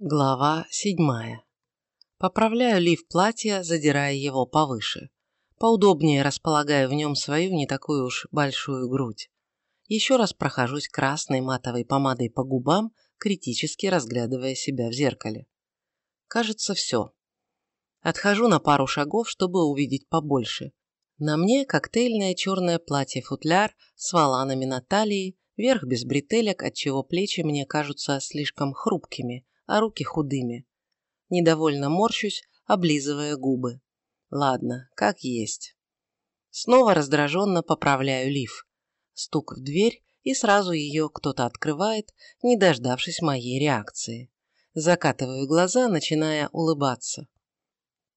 Глава седьмая. Поправляю лиф платья, задирая его повыше. Поудобнее располагаю в нем свою не такую уж большую грудь. Еще раз прохожусь красной матовой помадой по губам, критически разглядывая себя в зеркале. Кажется, все. Отхожу на пару шагов, чтобы увидеть побольше. На мне коктейльное черное платье-футляр с валанами на талии, верх без бретелек, отчего плечи мне кажутся слишком хрупкими, а руки худыми. Недовольно морщусь, облизывая губы. Ладно, как есть. Снова раздраженно поправляю лиф. Стук в дверь, и сразу ее кто-то открывает, не дождавшись моей реакции. Закатываю глаза, начиная улыбаться.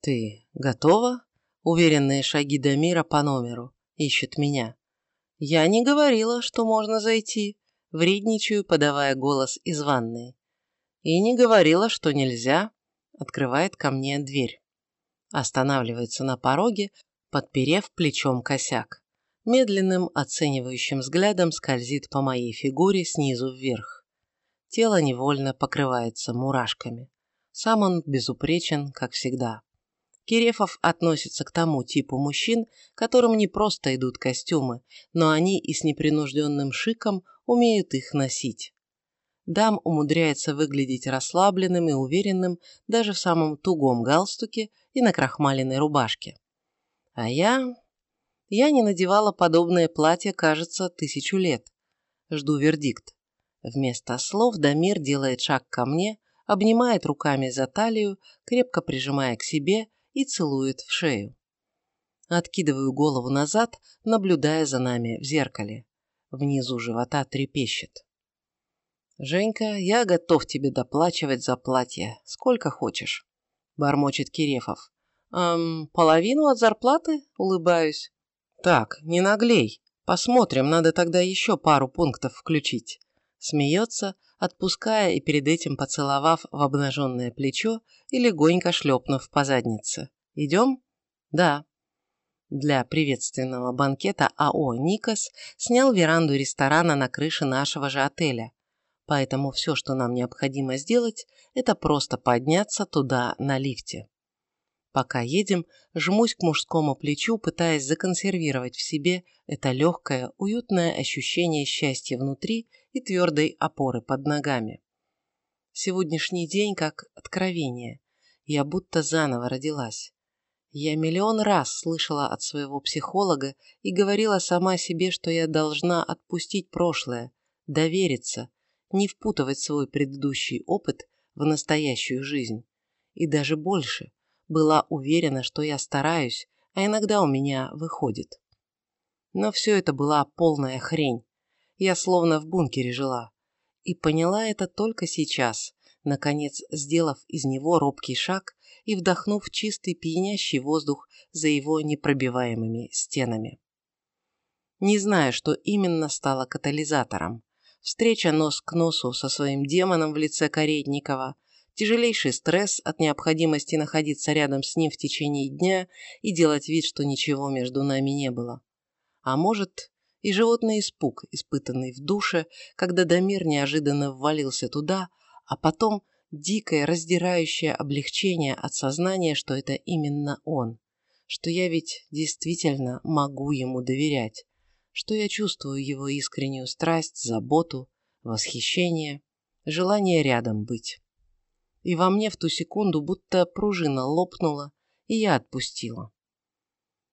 «Ты готова?» Уверенные шаги Дамира по номеру. Ищет меня. Я не говорила, что можно зайти. Вредничаю, подавая голос из ванной. И не говорила, что нельзя. Открывает ко мне дверь. Останавливается на пороге, подперев плечом косяк. Медленным оценивающим взглядом скользит по моей фигуре снизу вверх. Тело невольно покрывается мурашками. Сам он безупречен, как всегда. Кирефов относится к тому типу мужчин, которым не просто идут костюмы, но они и с непринужденным шиком умеют их носить. Дам умудряется выглядеть расслабленным и уверенным даже в самом тугом галстуке и на крахмаленной рубашке. А я... Я не надевала подобное платье, кажется, тысячу лет. Жду вердикт. Вместо слов Дамир делает шаг ко мне, обнимает руками за талию, крепко прижимая к себе и целует в шею. Откидываю голову назад, наблюдая за нами в зеркале. Внизу живота трепещет. «Женька, я готов тебе доплачивать за платье, сколько хочешь», – бормочет Кирефов. «Эм, половину от зарплаты?» – улыбаюсь. «Так, не наглей. Посмотрим, надо тогда еще пару пунктов включить». Смеется, отпуская и перед этим поцеловав в обнаженное плечо и легонько шлепнув по заднице. «Идем?» «Да». Для приветственного банкета АО «Никос» снял веранду ресторана на крыше нашего же отеля. Поэтому все, что нам необходимо сделать, это просто подняться туда на лифте. Пока едем, жмусь к мужскому плечу, пытаясь законсервировать в себе это легкое, уютное ощущение счастья внутри и твердой опоры под ногами. Сегодняшний день как откровение. Я будто заново родилась. Я миллион раз слышала от своего психолога и говорила сама себе, что я должна отпустить прошлое, довериться, не впутывать свой предыдущий опыт в настоящую жизнь. И даже больше – была уверена, что я стараюсь, а иногда у меня выходит. Но все это была полная хрень. Я словно в бункере жила. И поняла это только сейчас, наконец сделав из него робкий шаг и вдохнув чистый пьянящий воздух за его непробиваемыми стенами. Не знаю, что именно стало катализатором. Встреча нос к носу со своим демоном в лице Каретникова – тяжелейший стресс от необходимости находиться рядом с ним в течение дня и делать вид, что ничего между нами не было. А может, и животный испуг, испытанный в душе, когда Дамир неожиданно ввалился туда, а потом дикое, раздирающее облегчение от сознания, что это именно он, что я ведь действительно могу ему доверять, что я чувствую его искреннюю страсть, заботу, восхищение, желание рядом быть и во мне в ту секунду будто пружина лопнула, и я отпустила.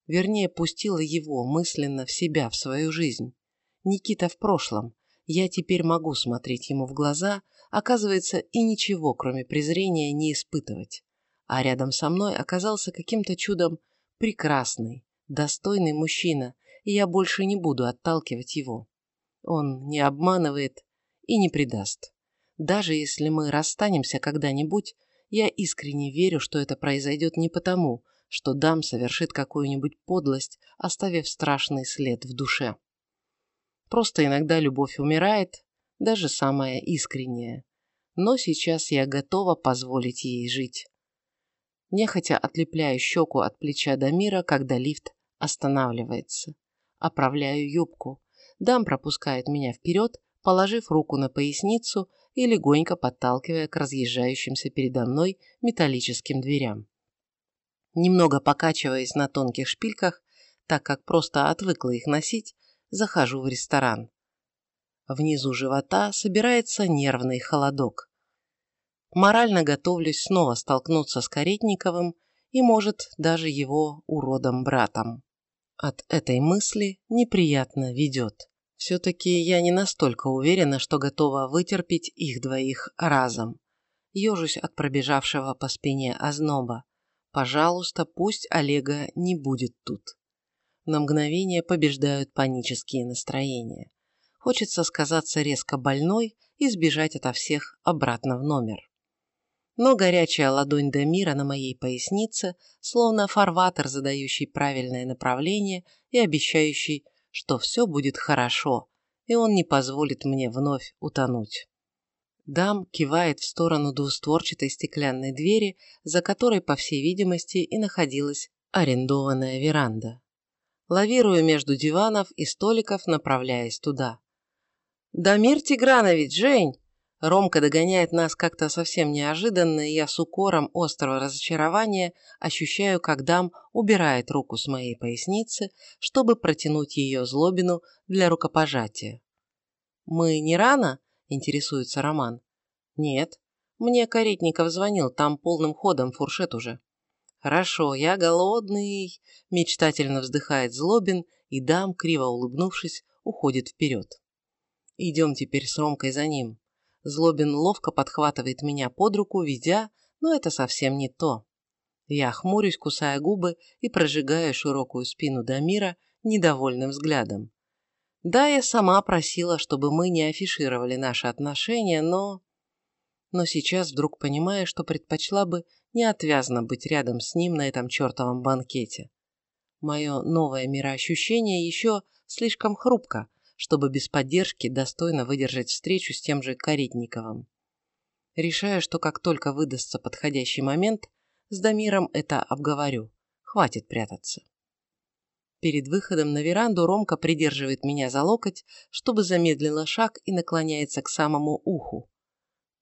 Вернее, пустила его мысленно в себя, в свою жизнь. Никита в прошлом. Я теперь могу смотреть ему в глаза, оказывается, и ничего, кроме презрения, не испытывать. А рядом со мной оказался каким-то чудом прекрасный, достойный мужчина, и я больше не буду отталкивать его. Он не обманывает и не предаст. Даже если мы расстанемся когда-нибудь, я искренне верю, что это произойдет не потому, что дам совершит какую-нибудь подлость, оставив страшный след в душе. Просто иногда любовь умирает, даже самая искренняя. Но сейчас я готова позволить ей жить. Нехотя отлепляю щеку от плеча Дамира, когда лифт останавливается. Оправляю юбку. Дам пропускает меня вперед, положив руку на поясницу и легонько подталкивая к разъезжающимся передо мной металлическим дверям. Немного покачиваясь на тонких шпильках, так как просто отвыкла их носить, захожу в ресторан. Внизу живота собирается нервный холодок. Морально готовлюсь снова столкнуться с Каретниковым и, может, даже его уродом-братом. От этой мысли неприятно ведет. Все-таки я не настолько уверена, что готова вытерпеть их двоих разом. Ежусь от пробежавшего по спине озноба. Пожалуйста, пусть Олега не будет тут. На мгновение побеждают панические настроения. Хочется сказаться резко больной и сбежать ото всех обратно в номер. Но горячая ладонь Дамира на моей пояснице, словно фарватер, задающий правильное направление и обещающий, что все будет хорошо, и он не позволит мне вновь утонуть. Дам кивает в сторону двустворчатой стеклянной двери, за которой, по всей видимости, и находилась арендованная веранда. Лавирую между диванов и столиков, направляясь туда. «Дамир Тигранович, Жень!» Ромка догоняет нас как-то совсем неожиданно, и я с укором острого разочарования ощущаю, как дам убирает руку с моей поясницы, чтобы протянуть ее злобину для рукопожатия. «Мы не рано?» – интересуется Роман. «Нет. Мне Каретников звонил, там полным ходом фуршет уже». «Хорошо, я голодный», – мечтательно вздыхает Злобин, и дам, криво улыбнувшись, уходит вперед. Идем теперь с Ромкой за ним. Злобин ловко подхватывает меня под руку, ведя, но это совсем не то. Я хмурюсь, кусая губы и прожигаю широкую спину Дамира недовольным взглядом. Да, я сама просила, чтобы мы не афишировали наши отношения, но... Но сейчас вдруг понимаю, что предпочла бы неотвязно быть рядом с ним на этом чертовом банкете. Мое новое мироощущение еще слишком хрупко, чтобы без поддержки достойно выдержать встречу с тем же Каретниковым. Решаю, что как только выдастся подходящий момент, с Дамиром это обговорю. Хватит прятаться. Перед выходом на веранду Ромка придерживает меня за локоть, чтобы замедлила шаг и наклоняется к самому уху.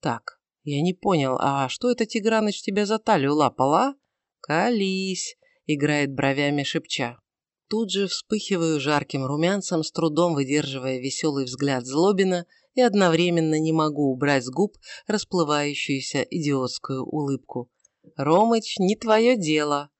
Так, я не понял, а что это Тиграныч тебя за талию лапала? Колись, играет бровями шепча. Тут же вспыхиваю жарким румянцем, с трудом выдерживая веселый взгляд Злобина и одновременно не могу убрать с губ расплывающуюся идиотскую улыбку. «Ромыч, не твое дело!»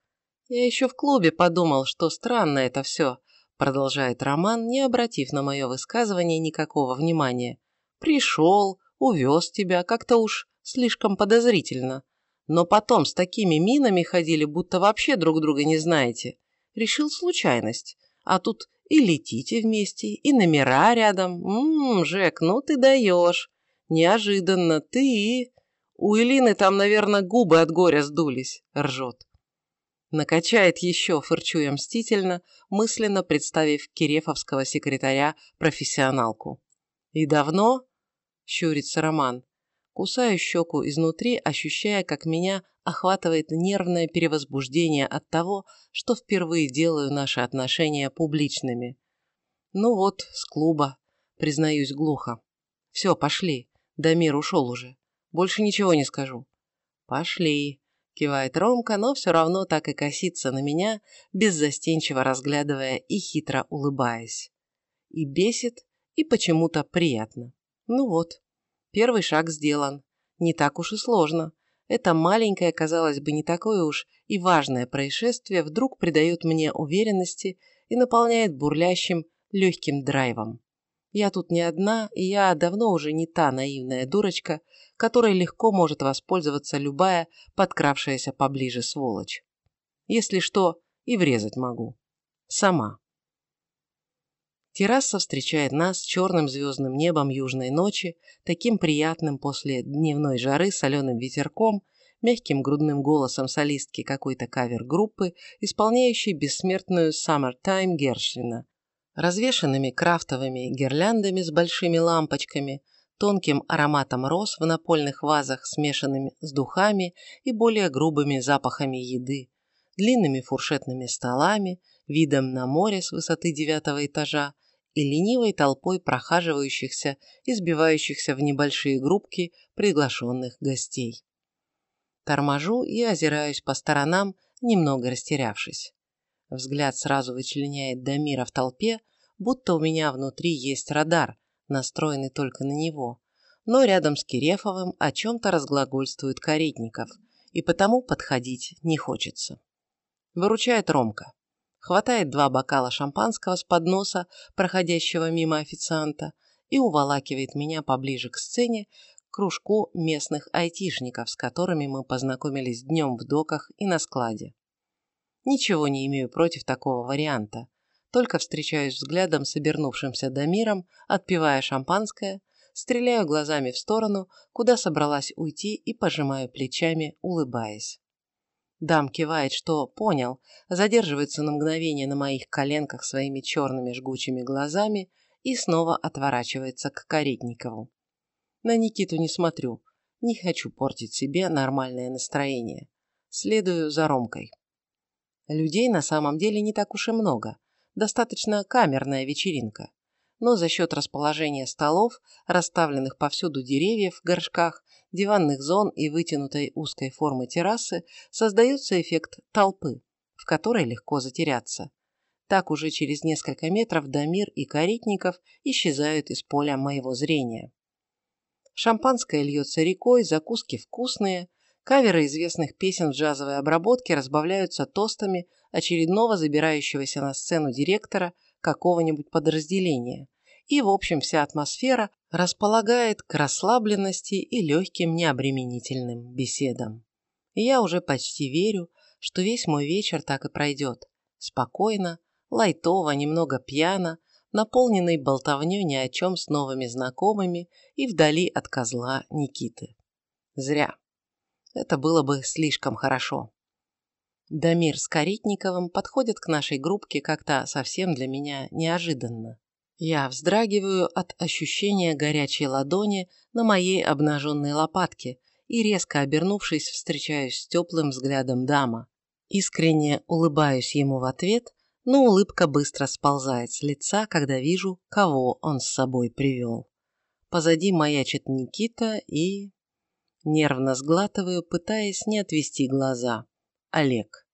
«Я еще в клубе подумал, что странно это все», продолжает Роман, не обратив на мое высказывание никакого внимания. «Пришел, увез тебя, как-то уж слишком подозрительно. Но потом с такими минами ходили, будто вообще друг друга не знаете решил случайность. А тут и летите вместе, и номера рядом. Ммм, Жек, ну ты даешь. Неожиданно, ты... У Элины там, наверное, губы от горя сдулись, ржет. Накачает еще, фырчу мстительно, мысленно представив кирефовского секретаря профессионалку. И давно? Щурится Роман. Кусаю щеку изнутри, ощущая, как меня охватывает нервное перевозбуждение от того, что впервые делаю наши отношения публичными. Ну вот, с клуба, признаюсь глухо. Все, пошли. Дамир ушел уже. Больше ничего не скажу. Пошли, кивает Ромка, но все равно так и косится на меня, беззастенчиво разглядывая и хитро улыбаясь. И бесит, и почему-то приятно. Ну вот, Первый шаг сделан. Не так уж и сложно. Это маленькое, казалось бы, не такое уж и важное происшествие вдруг придает мне уверенности и наполняет бурлящим, легким драйвом. Я тут не одна, и я давно уже не та наивная дурочка, которой легко может воспользоваться любая подкравшаяся поближе сволочь. Если что, и врезать могу. Сама. Терраса встречает нас черным звездным небом южной ночи, таким приятным после дневной жары соленым ветерком, мягким грудным голосом солистки какой-то кавер-группы, исполняющей бессмертную «Summertime» Гершвина, развешанными крафтовыми гирляндами с большими лампочками, тонким ароматом роз в напольных вазах, смешанными с духами и более грубыми запахами еды, длинными фуршетными столами, видом на море с высоты девятого этажа, и ленивой толпой прохаживающихся и сбивающихся в небольшие группки приглашенных гостей. Торможу и озираюсь по сторонам, немного растерявшись. Взгляд сразу вычленяет Дамира в толпе, будто у меня внутри есть радар, настроенный только на него. Но рядом с Кирефовым о чем-то разглагольствует Каретников, и потому подходить не хочется. Выручает Ромка. Хватает два бокала шампанского с подноса, проходящего мимо официанта, и уволакивает меня поближе к сцене, к кружку местных айтишников, с которыми мы познакомились днем в доках и на складе. Ничего не имею против такого варианта. Только встречаюсь взглядом с обернувшимся Дамиром, отпивая шампанское, стреляю глазами в сторону, куда собралась уйти и пожимаю плечами, улыбаясь. Дам кивает, что понял, задерживается на мгновение на моих коленках своими черными жгучими глазами и снова отворачивается к Каретникову. На Никиту не смотрю, не хочу портить себе нормальное настроение. Следую за Ромкой. Людей на самом деле не так уж и много. Достаточно камерная вечеринка. Но за счет расположения столов, расставленных повсюду деревьев в горшках, диванных зон и вытянутой узкой формы террасы, создается эффект толпы, в которой легко затеряться. Так уже через несколько метров Дамир и Каретников исчезают из поля моего зрения. Шампанское льется рекой, закуски вкусные, Каверы известных песен в джазовой обработке разбавляются тостами очередного забирающегося на сцену директора какого-нибудь подразделения. И, в общем, вся атмосфера располагает к расслабленности и легким необременительным беседам. И я уже почти верю, что весь мой вечер так и пройдет. Спокойно, лайтово, немного пьяно, наполненный болтовней ни о чем с новыми знакомыми и вдали от козла Никиты. Зря. Это было бы слишком хорошо. Дамир с Каритниковым подходят к нашей группке как-то совсем для меня неожиданно. Я вздрагиваю от ощущения горячей ладони на моей обнаженной лопатке и, резко обернувшись, встречаюсь с теплым взглядом дама. Искренне улыбаюсь ему в ответ, но улыбка быстро сползает с лица, когда вижу, кого он с собой привел. Позади маячит Никита и... Нервно сглатываю, пытаясь не отвести глаза. Олег.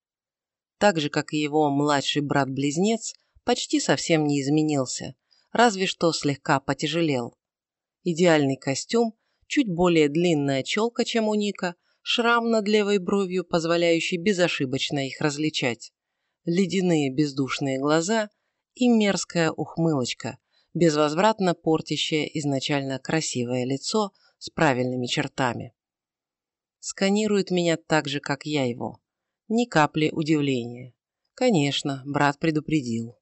Так же, как и его младший брат-близнец, почти совсем не изменился, разве что слегка потяжелел. Идеальный костюм, чуть более длинная челка, чем у Ника, шрам над левой бровью, позволяющий безошибочно их различать, ледяные бездушные глаза и мерзкая ухмылочка, безвозвратно портящая изначально красивое лицо с правильными чертами сканирует меня так же, как я его. Ни капли удивления. Конечно, брат предупредил.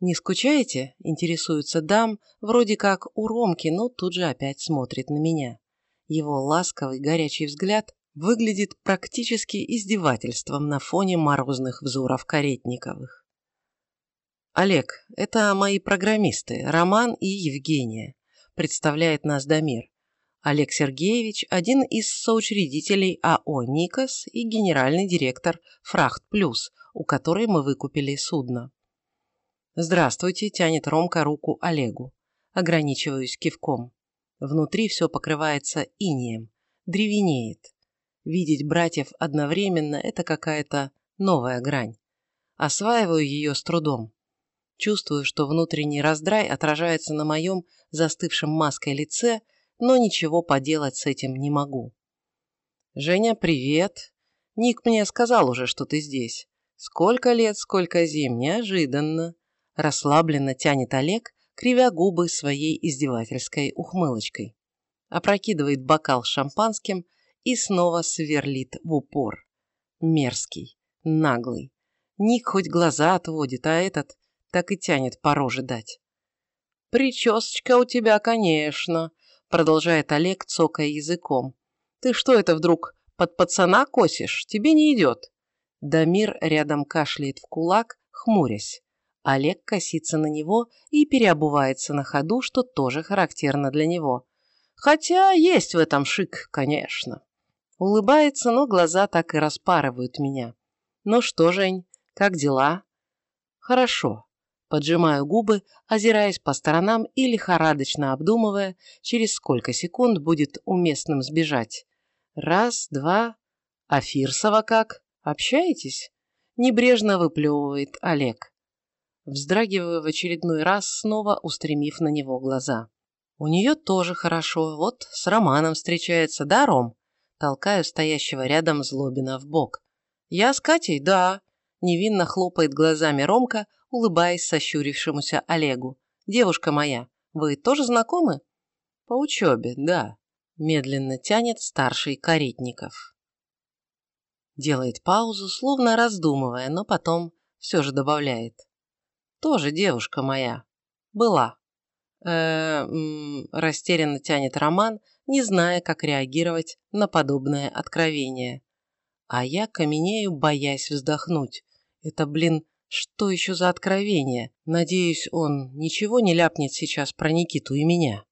«Не скучаете?» – интересуется дам, вроде как у Ромки, но тут же опять смотрит на меня. Его ласковый горячий взгляд выглядит практически издевательством на фоне морозных взоров Каретниковых. «Олег, это мои программисты, Роман и Евгения», – представляет нас Дамир. Олег Сергеевич – один из соучредителей АО «Никос» и генеральный директор «Фрахт Плюс», у которой мы выкупили судно. «Здравствуйте», – тянет Ромка руку Олегу. Ограничиваюсь кивком. Внутри все покрывается инеем, древенеет. Видеть братьев одновременно – это какая-то новая грань. Осваиваю ее с трудом. Чувствую, что внутренний раздрай отражается на моем застывшем маской лице – но ничего поделать с этим не могу. «Женя, привет. Ник мне сказал уже, что ты здесь. Сколько лет, сколько зим, неожиданно». Расслабленно тянет Олег, кривя губы своей издевательской ухмылочкой. Опрокидывает бокал шампанским и снова сверлит в упор. Мерзкий, наглый. Ник хоть глаза отводит, а этот так и тянет по роже дать. «Причесочка у тебя, конечно», продолжает Олег, цокая языком. «Ты что это вдруг под пацана косишь? Тебе не идет». Дамир рядом кашляет в кулак, хмурясь. Олег косится на него и переобувается на ходу, что тоже характерно для него. Хотя есть в этом шик, конечно. Улыбается, но глаза так и распарывают меня. «Ну что, Жень, как дела?» «Хорошо. Поджимаю губы, озираясь по сторонам и лихорадочно обдумывая, через сколько секунд будет уместным сбежать. Раз, два. А Фирсова как? Общаетесь? Небрежно выплевывает Олег. Вздрагиваю в очередной раз, снова устремив на него глаза. У нее тоже хорошо, вот с Романом встречается, да, Ром? Толкаю стоящего рядом Злобина в бок. Я с Катей, да. Невинно хлопает глазами Ромка, улыбаясь сощурившемуся Олегу. «Девушка моя, вы тоже знакомы?» «По учебе, да», – медленно тянет старший Каретников. Делает паузу, словно раздумывая, но потом все же добавляет. «Тоже девушка моя. Была». Э -э растерянно тянет Роман, не зная, как реагировать на подобное откровение. А я каменею, боясь вздохнуть. Это, блин, что еще за откровение? Надеюсь, он ничего не ляпнет сейчас про Никиту и меня.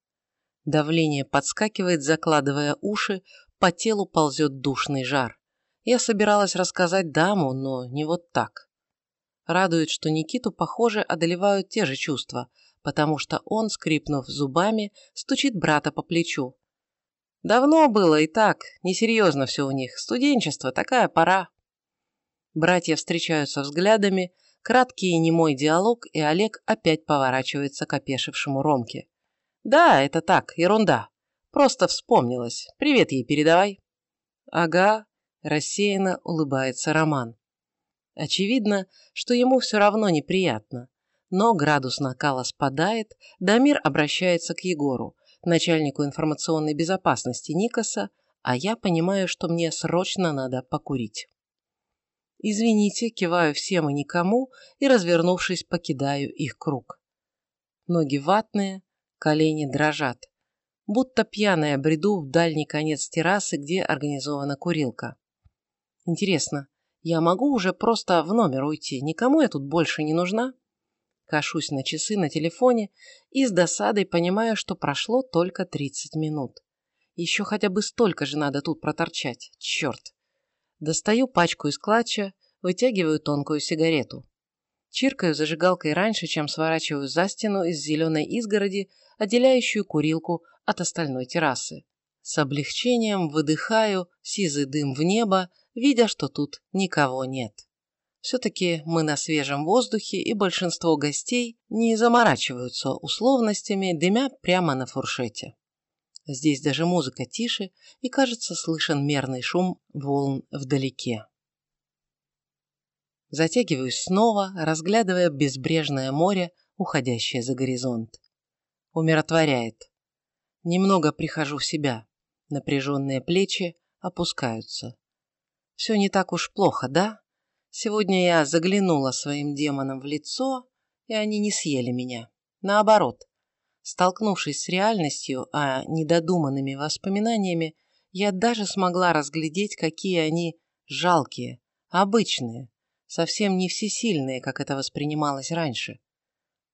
Давление подскакивает, закладывая уши, по телу ползет душный жар. Я собиралась рассказать даму, но не вот так. Радует, что Никиту, похоже, одолевают те же чувства, потому что он, скрипнув зубами, стучит брата по плечу. Давно было и так, несерьезно все у них, студенчество, такая пора. Братья встречаются взглядами, Краткий немой диалог, и Олег опять поворачивается к опешившему Ромке. «Да, это так, ерунда. Просто вспомнилось. Привет ей передавай». «Ага», – рассеянно улыбается Роман. Очевидно, что ему все равно неприятно. Но градус накала спадает, Дамир обращается к Егору, начальнику информационной безопасности Никоса, а я понимаю, что мне срочно надо покурить. «Извините», киваю всем и никому и, развернувшись, покидаю их круг. Ноги ватные, колени дрожат. Будто пьяная бреду в дальний конец террасы, где организована курилка. Интересно, я могу уже просто в номер уйти? Никому я тут больше не нужна? Кашусь на часы на телефоне и с досадой понимаю, что прошло только 30 минут. Еще хотя бы столько же надо тут проторчать. Черт. Достаю пачку из клатча, вытягиваю тонкую сигарету. Чиркаю зажигалкой раньше, чем сворачиваю за стену из зеленой изгороди, отделяющую курилку от остальной террасы. С облегчением выдыхаю сизый дым в небо, видя, что тут никого нет. Все-таки мы на свежем воздухе, и большинство гостей не заморачиваются условностями, дымя прямо на фуршете. Здесь даже музыка тише, и, кажется, слышен мерный шум волн вдалеке. Затягиваюсь снова, разглядывая безбрежное море, уходящее за горизонт. Умиротворяет. Немного прихожу в себя. Напряженные плечи опускаются. Все не так уж плохо, да? Сегодня я заглянула своим демонам в лицо, и они не съели меня. Наоборот, Столкнувшись с реальностью, а недодуманными воспоминаниями, я даже смогла разглядеть, какие они жалкие, обычные, совсем не всесильные, как это воспринималось раньше.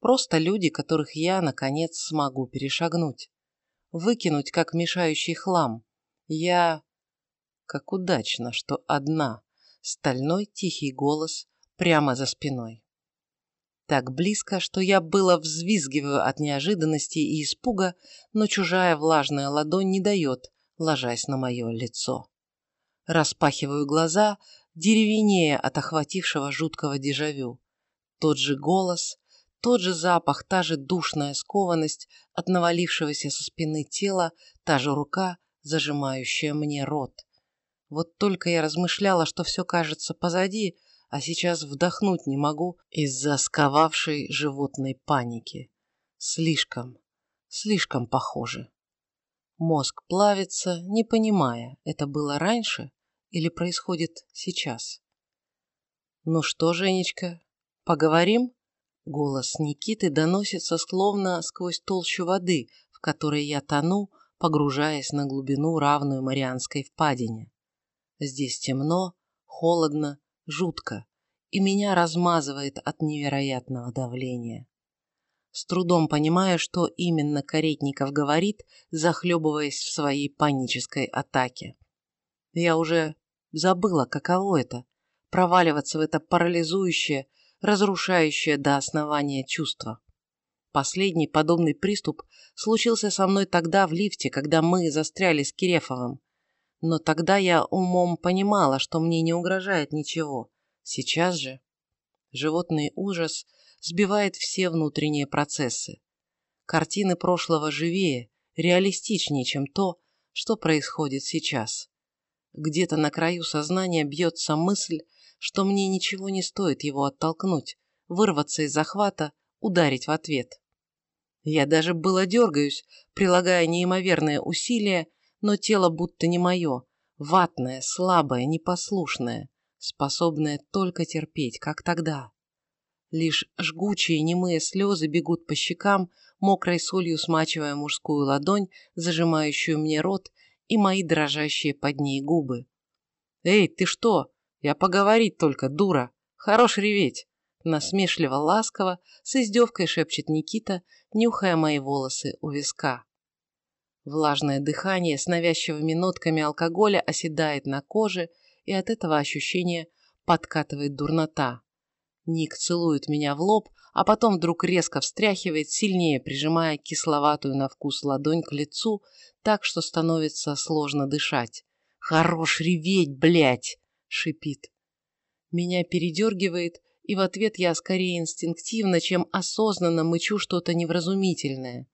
Просто люди, которых я, наконец, смогу перешагнуть. Выкинуть, как мешающий хлам. Я... Как удачно, что одна. Стальной тихий голос прямо за спиной. Так близко, что я было взвизгиваю от неожиданности и испуга, но чужая влажная ладонь не дает, ложась на мое лицо. Распахиваю глаза, деревенея от охватившего жуткого дежавю. Тот же голос, тот же запах, та же душная скованность от навалившегося со спины тела, та же рука, зажимающая мне рот. Вот только я размышляла, что все кажется позади, а сейчас вдохнуть не могу из-за сковавшей животной паники. Слишком, слишком похоже. Мозг плавится, не понимая, это было раньше или происходит сейчас. «Ну что, Женечка, поговорим?» Голос Никиты доносится словно сквозь толщу воды, в которой я тону, погружаясь на глубину, равную Марианской впадине. Здесь темно, холодно, жутко, и меня размазывает от невероятного давления. С трудом понимаю, что именно Каретников говорит, захлебываясь в своей панической атаке. Я уже забыла, каково это – проваливаться в это парализующее, разрушающее до основания чувство. Последний подобный приступ случился со мной тогда в лифте, когда мы застряли с Кирефовым. Но тогда я умом понимала, что мне не угрожает ничего. Сейчас же животный ужас сбивает все внутренние процессы. Картины прошлого живее, реалистичнее, чем то, что происходит сейчас. Где-то на краю сознания бьется мысль, что мне ничего не стоит его оттолкнуть, вырваться из захвата, ударить в ответ. Я даже было дергаюсь, прилагая неимоверные усилия, но тело будто не мое, ватное, слабое, непослушное, способное только терпеть, как тогда. Лишь жгучие немые слезы бегут по щекам, мокрой солью смачивая мужскую ладонь, зажимающую мне рот, и мои дрожащие под ней губы. «Эй, ты что? Я поговорить только, дура! Хорош реветь!» Насмешливо ласково, с издевкой шепчет Никита, нюхая мои волосы у виска. Влажное дыхание с навязчивыми нотками алкоголя оседает на коже, и от этого ощущения подкатывает дурнота. Ник целует меня в лоб, а потом вдруг резко встряхивает, сильнее прижимая кисловатую на вкус ладонь к лицу, так что становится сложно дышать. «Хорош реветь, блядь!» — шипит. Меня передергивает, и в ответ я скорее инстинктивно, чем осознанно мычу что-то невразумительное.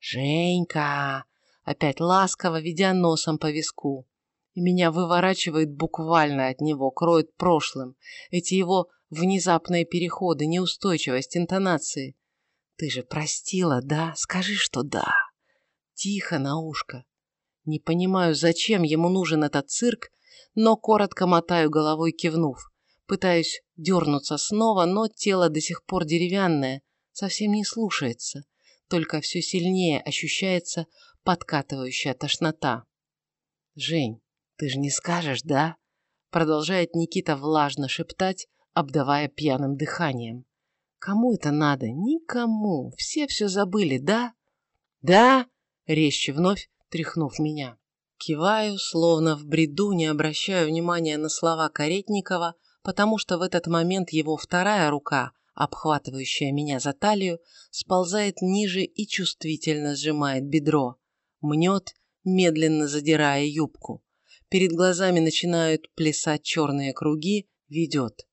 «Женька!» — опять ласково, ведя носом по виску. И меня выворачивает буквально от него, кроет прошлым. Эти его внезапные переходы, неустойчивость интонации. «Ты же простила, да? Скажи, что да!» Тихо на ушко. Не понимаю, зачем ему нужен этот цирк, но коротко мотаю головой, кивнув. Пытаюсь дернуться снова, но тело до сих пор деревянное, совсем не слушается, только все сильнее ощущается подкатывающая тошнота. «Жень, ты же не скажешь, да?» Продолжает Никита влажно шептать, обдавая пьяным дыханием. «Кому это надо? Никому. Все все забыли, да?» «Да?» — резче вновь тряхнув меня. Киваю, словно в бреду, не обращаю внимания на слова Каретникова, потому что в этот момент его вторая рука, обхватывающая меня за талию, сползает ниже и чувствительно сжимает бедро, мнет, медленно задирая юбку. Перед глазами начинают плясать черные круги, ведет.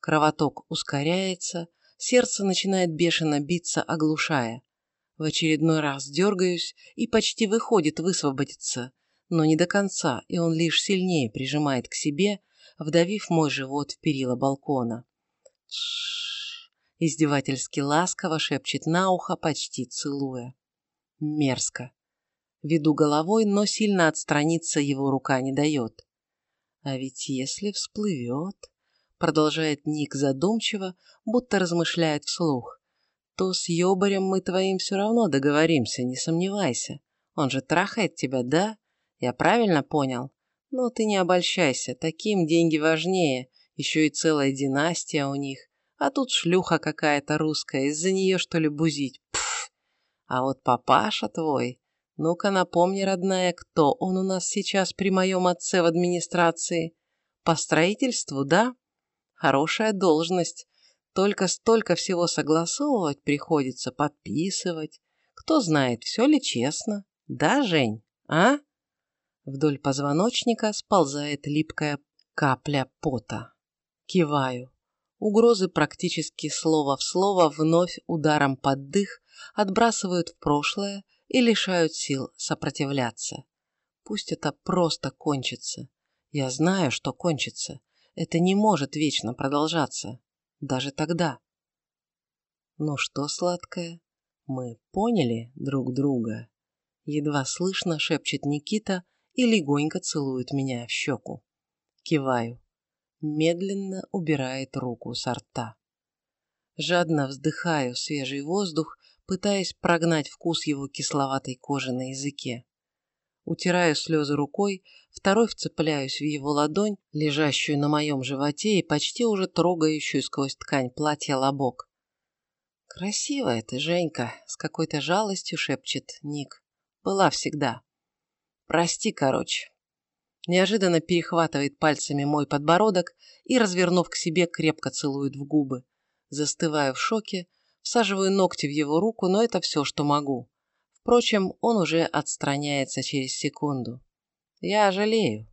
Кровоток ускоряется, сердце начинает бешено биться, оглушая. В очередной раз дергаюсь и почти выходит высвободиться, но не до конца, и он лишь сильнее прижимает к себе, вдавив мой живот в перила балкона. Тш, издевательски ласково шепчет на ухо, почти целуя. Мерзко. Веду головой, но сильно отстраниться его рука не дает. А ведь если всплывет, продолжает Ник задумчиво, будто размышляет вслух, то с ёбарем мы твоим все равно договоримся, не сомневайся. Он же трахает тебя, да? Я правильно понял? Но ты не обольщайся, таким деньги важнее, еще и целая династия у них. А тут шлюха какая-то русская, из-за нее что ли бузить? Пф! А вот папаша твой... Ну-ка напомни, родная, кто он у нас сейчас при моем отце в администрации? По строительству, да? Хорошая должность. Только столько всего согласовывать приходится, подписывать. Кто знает, все ли честно. Да, Жень? А? Вдоль позвоночника сползает липкая капля пота. Киваю. Угрозы практически слово в слово вновь ударом под дых отбрасывают в прошлое и лишают сил сопротивляться. Пусть это просто кончится. Я знаю, что кончится. Это не может вечно продолжаться. Даже тогда. Ну что, сладкое, мы поняли друг друга? Едва слышно шепчет Никита, и легонько целует меня в щеку. Киваю. Медленно убирает руку со рта. Жадно вздыхаю свежий воздух, пытаясь прогнать вкус его кисловатой кожи на языке. Утираю слезы рукой, второй вцепляюсь в его ладонь, лежащую на моем животе и почти уже трогающую сквозь ткань платья лобок. «Красивая ты, Женька!» — с какой-то жалостью шепчет Ник. «Была всегда. Прости, короче. Неожиданно перехватывает пальцами мой подбородок и, развернув к себе, крепко целует в губы. Застываю в шоке, всаживаю ногти в его руку, но это все, что могу. Впрочем, он уже отстраняется через секунду. Я жалею.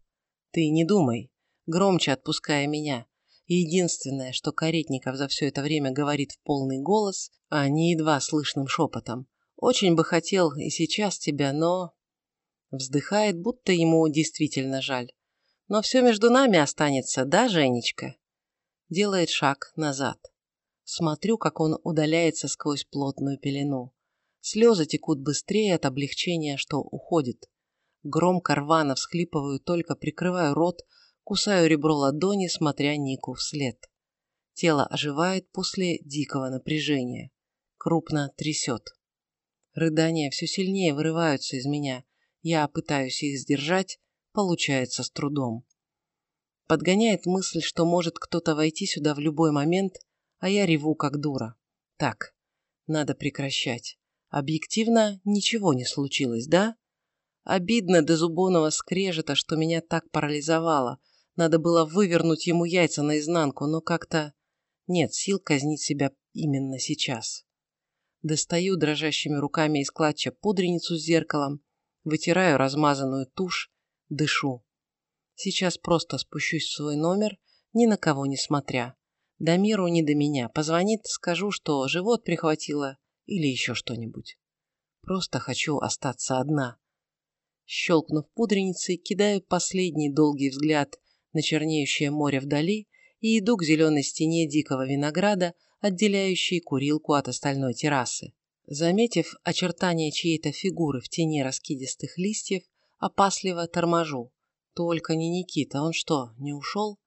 Ты не думай, громче отпуская меня. Единственное, что Каретников за все это время говорит в полный голос, а не едва слышным шепотом. Очень бы хотел и сейчас тебя, но... Вздыхает, будто ему действительно жаль. Но все между нами останется, да, Женечка? Делает шаг назад. Смотрю, как он удаляется сквозь плотную пелену. Слезы текут быстрее от облегчения, что уходит. Громко рвано всхлипываю, только прикрываю рот, кусаю ребро ладони, смотря Нику вслед. Тело оживает после дикого напряжения. Крупно трясет. Рыдания все сильнее вырываются из меня. Я пытаюсь их сдержать, получается с трудом. Подгоняет мысль, что может кто-то войти сюда в любой момент, а я реву как дура. Так, надо прекращать. Объективно ничего не случилось, да? Обидно до зубоного скрежета, что меня так парализовало. Надо было вывернуть ему яйца наизнанку, но как-то нет сил казнить себя именно сейчас. Достаю дрожащими руками из клатча пудреницу с зеркалом, вытираю размазанную тушь, дышу. Сейчас просто спущусь в свой номер, ни на кого не смотря. До миру не до меня. Позвонит, скажу, что живот прихватило или еще что-нибудь. Просто хочу остаться одна. Щелкнув пудреницей, кидаю последний долгий взгляд на чернеющее море вдали и иду к зеленой стене дикого винограда, отделяющей курилку от остальной террасы. Заметив очертания чьей-то фигуры в тени раскидистых листьев, опасливо торможу. Только не Никита, он что, не ушел?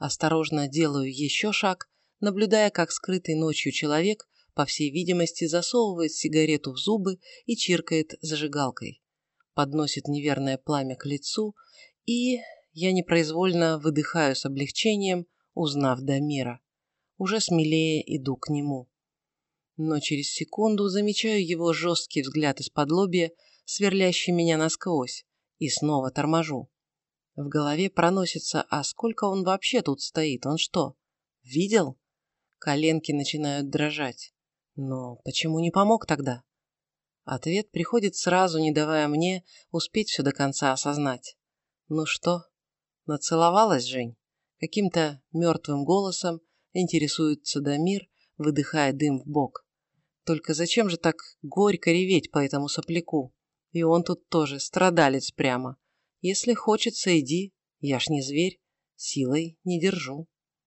Осторожно делаю еще шаг, наблюдая, как скрытый ночью человек, по всей видимости, засовывает сигарету в зубы и чиркает зажигалкой. Подносит неверное пламя к лицу, и я непроизвольно выдыхаю с облегчением, узнав Дамира. Уже смелее иду к нему. Но через секунду замечаю его жесткий взгляд из-под лобья, сверлящий меня насквозь, и снова торможу. В голове проносится, а сколько он вообще тут стоит? Он что, видел? Коленки начинают дрожать. Но почему не помог тогда? Ответ приходит сразу, не давая мне успеть все до конца осознать. Ну что, нацеловалась, Жень? Каким-то мертвым голосом интересуется Дамир, выдыхая дым в бок. Только зачем же так горько реветь по этому сопляку? И он тут тоже страдалец прямо. Если хочется, иди, я ж не зверь, силой не держу.